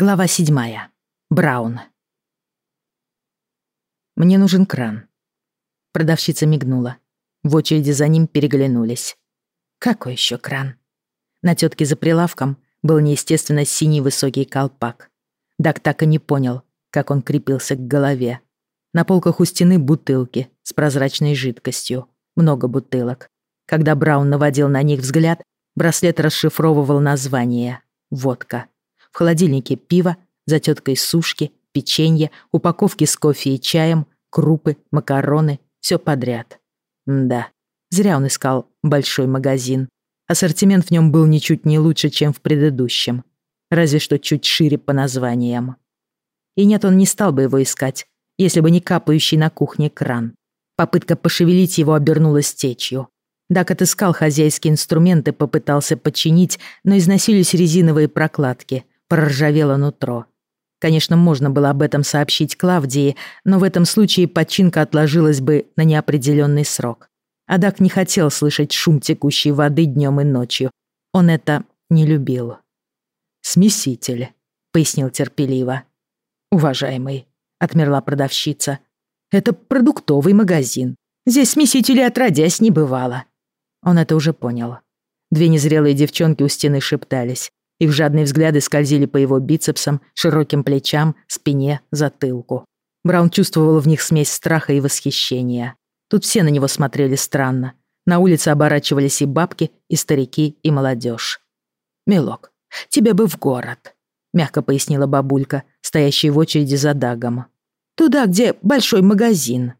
Глава седьмая. Браун. «Мне нужен кран». Продавщица мигнула. В очереди за ним переглянулись. Какой еще кран? На тетке за прилавком был неестественно синий высокий колпак. Дак так и не понял, как он крепился к голове. На полках у стены бутылки с прозрачной жидкостью. Много бутылок. Когда Браун наводил на них взгляд, браслет расшифровывал название «Водка». В холодильнике пиво, за теткой сушки, печенье, упаковки с кофе и чаем, крупы, макароны, все подряд. М да, зря он искал большой магазин. Ассортимент в нем был ничуть не лучше, чем в предыдущем. Разве что чуть шире по названиям. И нет, он не стал бы его искать, если бы не капающий на кухне кран. Попытка пошевелить его обернулась течью. Дак отыскал хозяйские инструменты, попытался починить, но износились резиновые прокладки проржавело нутро. Конечно, можно было об этом сообщить Клавдии, но в этом случае починка отложилась бы на неопределенный срок. Адак не хотел слышать шум текущей воды днем и ночью. Он это не любил. «Смеситель», — пояснил терпеливо. «Уважаемый», — отмерла продавщица, — «это продуктовый магазин. Здесь смесителей отродясь не бывало». Он это уже понял. Две незрелые девчонки у стены шептались. Их жадные взгляды скользили по его бицепсам, широким плечам, спине, затылку. Браун чувствовал в них смесь страха и восхищения. Тут все на него смотрели странно. На улице оборачивались и бабки, и старики, и молодежь. «Милок, тебе бы в город», — мягко пояснила бабулька, стоящая в очереди за Дагом. «Туда, где большой магазин».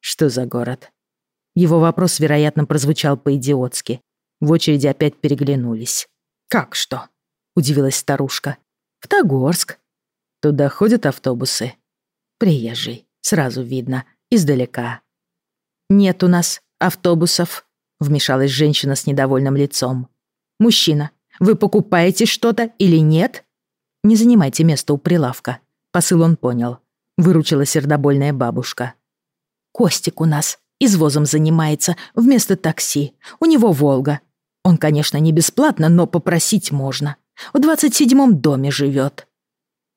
«Что за город?» Его вопрос, вероятно, прозвучал по-идиотски. В очереди опять переглянулись. «Как что?» Удивилась старушка. «В Тогорск. Туда ходят автобусы?» «Приезжий, сразу видно, издалека». «Нет у нас автобусов», — вмешалась женщина с недовольным лицом. «Мужчина, вы покупаете что-то или нет?» «Не занимайте место у прилавка», — посыл он понял. Выручила сердобольная бабушка. «Костик у нас извозом занимается вместо такси. У него «Волга». Он, конечно, не бесплатно, но попросить можно. В двадцать седьмом доме живет».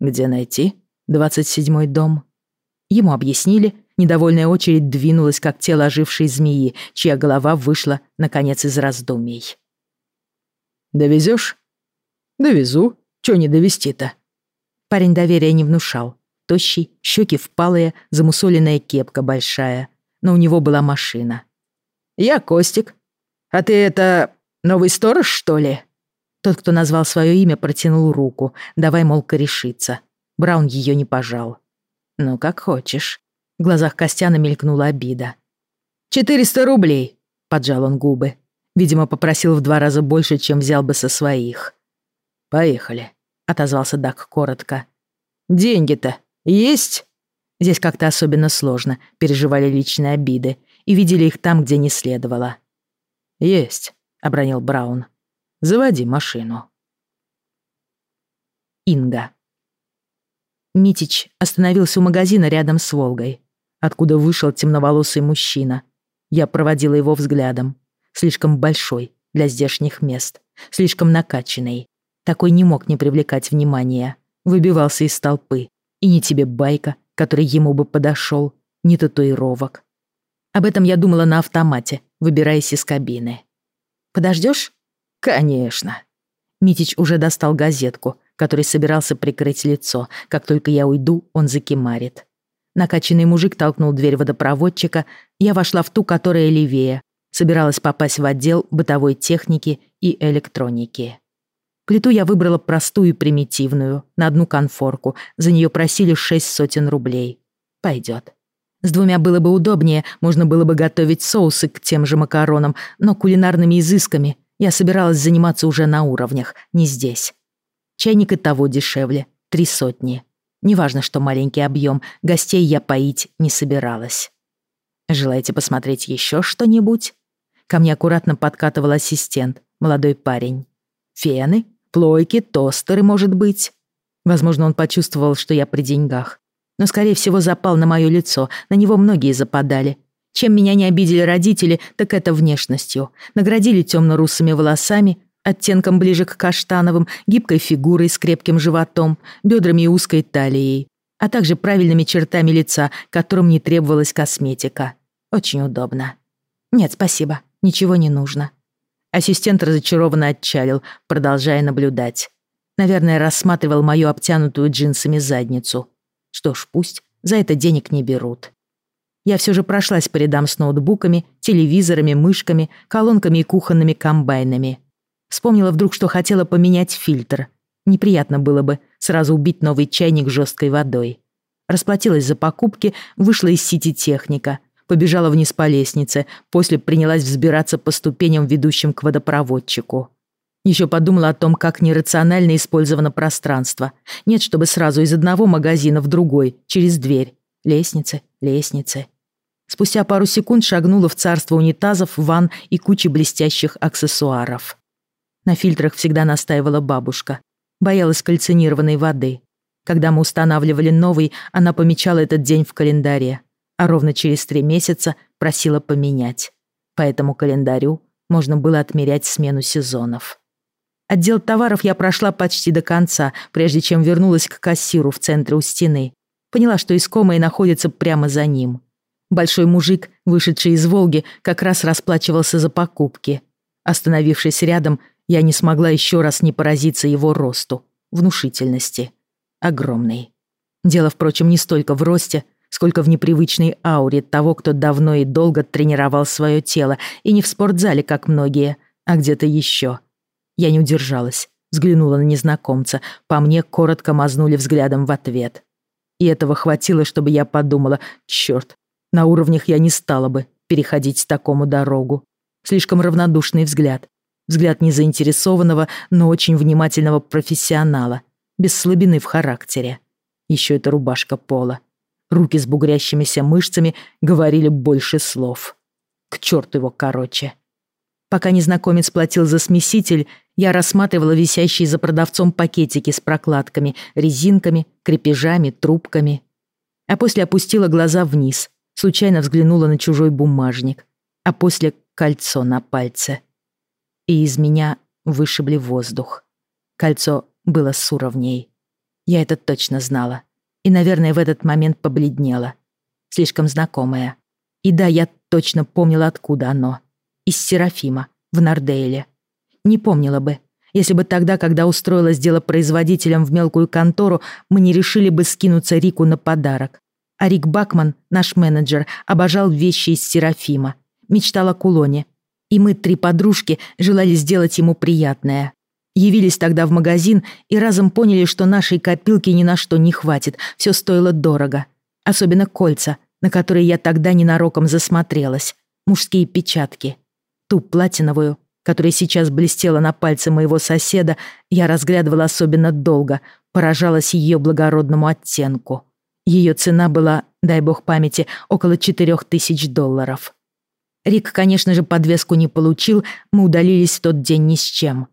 «Где найти двадцать седьмой дом?» Ему объяснили, недовольная очередь двинулась, как тело ожившей змеи, чья голова вышла, наконец, из раздумий. «Довезёшь?» «Довезу. Чё не довести-то?» Парень доверия не внушал. Тощий, щеки впалые, замусоленная кепка большая. Но у него была машина. «Я Костик. А ты это... новый сторож, что ли?» Тот, кто назвал свое имя, протянул руку, давай, мол, корешиться. Браун ее не пожал. «Ну, как хочешь». В глазах Костяна мелькнула обида. «Четыреста рублей!» — поджал он губы. Видимо, попросил в два раза больше, чем взял бы со своих. «Поехали», — отозвался Дак коротко. «Деньги-то есть?» Здесь как-то особенно сложно, переживали личные обиды и видели их там, где не следовало. «Есть», — обронил Браун. Заводи машину. Инга. Митич остановился у магазина рядом с Волгой, откуда вышел темноволосый мужчина. Я проводила его взглядом. Слишком большой для здешних мест, слишком накачанный. Такой не мог не привлекать внимания. Выбивался из толпы. И не тебе байка, который ему бы подошел, ни татуировок. Об этом я думала на автомате, выбираясь из кабины. «Подождешь?» «Конечно». Митич уже достал газетку, который собирался прикрыть лицо. Как только я уйду, он закимарит. Накачанный мужик толкнул дверь водопроводчика. Я вошла в ту, которая левее. Собиралась попасть в отдел бытовой техники и электроники. Плиту я выбрала простую и примитивную, на одну конфорку. За нее просили шесть сотен рублей. Пойдет. С двумя было бы удобнее, можно было бы готовить соусы к тем же макаронам, но кулинарными изысками я собиралась заниматься уже на уровнях, не здесь. Чайник и того дешевле, три сотни. Неважно, что маленький объем, гостей я поить не собиралась. Желаете посмотреть еще что-нибудь? Ко мне аккуратно подкатывал ассистент, молодой парень. Фены, плойки, тостеры, может быть. Возможно, он почувствовал, что я при деньгах. Но, скорее всего, запал на мое лицо, на него многие западали, чем меня не обидели родители, так это внешностью. Наградили темно-русыми волосами, оттенком ближе к каштановым, гибкой фигурой с крепким животом, бедрами и узкой талией, а также правильными чертами лица, которым не требовалась косметика. Очень удобно. Нет, спасибо, ничего не нужно. Ассистент разочарованно отчалил, продолжая наблюдать. Наверное, рассматривал мою обтянутую джинсами задницу. Что ж, пусть, за это денег не берут. Я все же прошлась по рядам с ноутбуками, телевизорами, мышками, колонками и кухонными комбайнами. Вспомнила вдруг, что хотела поменять фильтр. Неприятно было бы сразу убить новый чайник жесткой водой. Расплатилась за покупки, вышла из сети техника, побежала вниз по лестнице, после принялась взбираться по ступеням, ведущим к водопроводчику. Еще подумала о том, как нерационально использовано пространство. Нет, чтобы сразу из одного магазина в другой, через дверь. Лестницы, лестницы. Спустя пару секунд шагнула в царство унитазов, ванн и кучи блестящих аксессуаров. На фильтрах всегда настаивала бабушка. Боялась кальцинированной воды. Когда мы устанавливали новый, она помечала этот день в календаре, а ровно через три месяца просила поменять. По этому календарю можно было отмерять смену сезонов. Отдел товаров я прошла почти до конца, прежде чем вернулась к кассиру в центре у стены. Поняла, что искомое находится прямо за ним. Большой мужик, вышедший из «Волги», как раз расплачивался за покупки. Остановившись рядом, я не смогла еще раз не поразиться его росту, внушительности. Огромный. Дело, впрочем, не столько в росте, сколько в непривычной ауре того, кто давно и долго тренировал свое тело, и не в спортзале, как многие, а где-то еще. Я не удержалась, взглянула на незнакомца, по мне коротко мазнули взглядом в ответ. И этого хватило, чтобы я подумала, черт, на уровнях я не стала бы переходить такому дорогу. Слишком равнодушный взгляд. Взгляд незаинтересованного, но очень внимательного профессионала, без слабины в характере. Еще эта рубашка пола. Руки с бугрящимися мышцами говорили больше слов. К черту его короче. Пока незнакомец платил за смеситель, я рассматривала висящие за продавцом пакетики с прокладками, резинками, крепежами, трубками. А после опустила глаза вниз, случайно взглянула на чужой бумажник, а после кольцо на пальце. И из меня вышибли воздух. Кольцо было с уровней. Я это точно знала. И, наверное, в этот момент побледнела. Слишком знакомое. И да, я точно помнила, откуда оно. Из Серафима, в Нардейле. Не помнила бы, если бы тогда, когда устроилась дело производителем в мелкую контору, мы не решили бы скинуться Рику на подарок. А Рик Бакман, наш менеджер, обожал вещи из Серафима. Мечтал о кулоне. И мы, три подружки, желали сделать ему приятное. Явились тогда в магазин и разом поняли, что нашей копилки ни на что не хватит, все стоило дорого. Особенно кольца, на которые я тогда ненароком засмотрелась. Мужские печатки. Ту платиновую, которая сейчас блестела на пальце моего соседа, я разглядывала особенно долго, поражалась ее благородному оттенку. Ее цена была, дай бог памяти, около четырех тысяч долларов. Рик, конечно же, подвеску не получил, мы удалились в тот день ни с чем.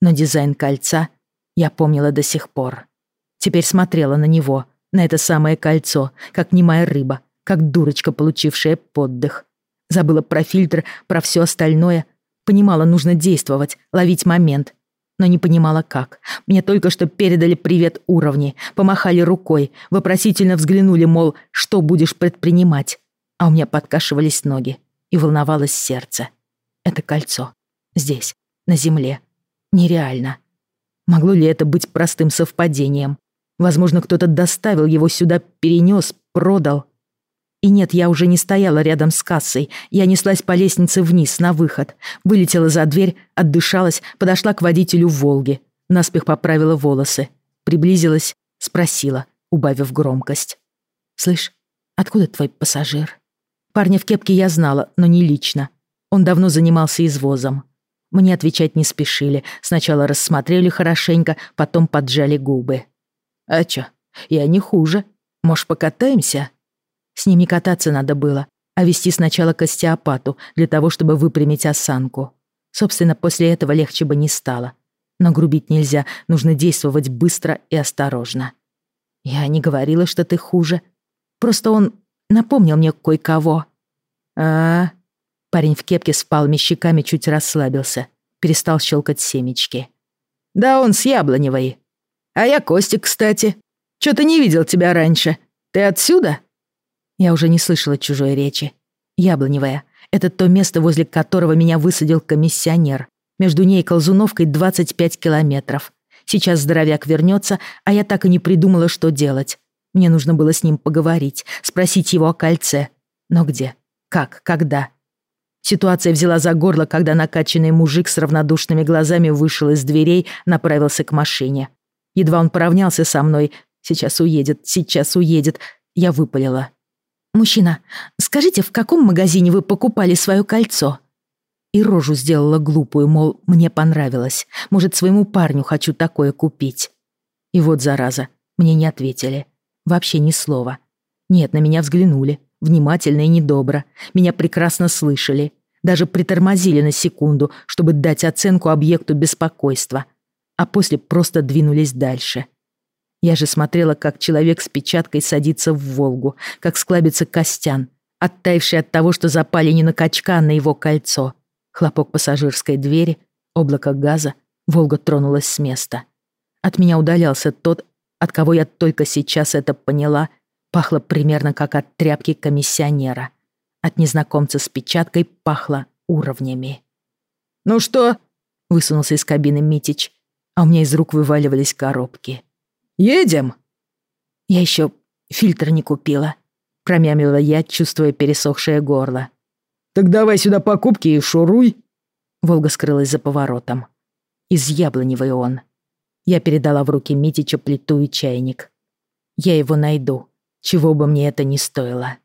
Но дизайн кольца я помнила до сих пор. Теперь смотрела на него, на это самое кольцо, как немая рыба, как дурочка, получившая поддых. Забыла про фильтр, про все остальное. Понимала, нужно действовать, ловить момент, но не понимала как. Мне только что передали привет уровни, помахали рукой, вопросительно взглянули, мол, что будешь предпринимать. А у меня подкашивались ноги и волновалось сердце. Это кольцо. Здесь, на земле. Нереально. Могло ли это быть простым совпадением? Возможно, кто-то доставил его сюда, перенес, продал. И нет, я уже не стояла рядом с кассой. Я неслась по лестнице вниз, на выход. Вылетела за дверь, отдышалась, подошла к водителю «Волги». Наспех поправила волосы. Приблизилась, спросила, убавив громкость. «Слышь, откуда твой пассажир?» Парня в кепке я знала, но не лично. Он давно занимался извозом. Мне отвечать не спешили. Сначала рассмотрели хорошенько, потом поджали губы. «А чё, я не хуже. Может, покатаемся?» С ними кататься надо было, а вести сначала к остеопату, для того, чтобы выпрямить осанку. Собственно, после этого легче бы не стало. Но грубить нельзя, нужно действовать быстро и осторожно. Я не говорила, что ты хуже. Просто он напомнил мне кое-кого. А Парень в кепке с палыми щеками чуть расслабился. перестал щелкать семечки. «Да он с Яблоневой. А я Костик, кстати. Чё-то не видел тебя раньше. Ты отсюда?» Я уже не слышала чужой речи. Яблоневая — это то место, возле которого меня высадил комиссионер. Между ней и Колзуновкой 25 километров. Сейчас здоровяк вернется, а я так и не придумала, что делать. Мне нужно было с ним поговорить, спросить его о кольце. Но где? Как? Когда? Ситуация взяла за горло, когда накачанный мужик с равнодушными глазами вышел из дверей, направился к машине. Едва он поравнялся со мной. Сейчас уедет, сейчас уедет. Я выпалила. «Мужчина, скажите, в каком магазине вы покупали свое кольцо?» И рожу сделала глупую, мол, мне понравилось. Может, своему парню хочу такое купить. И вот, зараза, мне не ответили. Вообще ни слова. Нет, на меня взглянули. Внимательно и недобро. Меня прекрасно слышали. Даже притормозили на секунду, чтобы дать оценку объекту беспокойства. А после просто двинулись дальше. Я же смотрела, как человек с печаткой садится в «Волгу», как склабится Костян, оттаивший от того, что запали не на качка, а на его кольцо. Хлопок пассажирской двери, облако газа, Волга тронулась с места. От меня удалялся тот, от кого я только сейчас это поняла, пахло примерно как от тряпки комиссионера. От незнакомца с печаткой пахло уровнями. «Ну что?» — высунулся из кабины Митич, а у меня из рук вываливались коробки. «Едем?» «Я еще фильтр не купила», — промямлила я, чувствуя пересохшее горло. Так давай сюда покупки и шуруй. Волга скрылась за поворотом. Из яблоневой он. Я передала в руки Митича плиту и чайник. Я его найду, чего бы мне это ни стоило.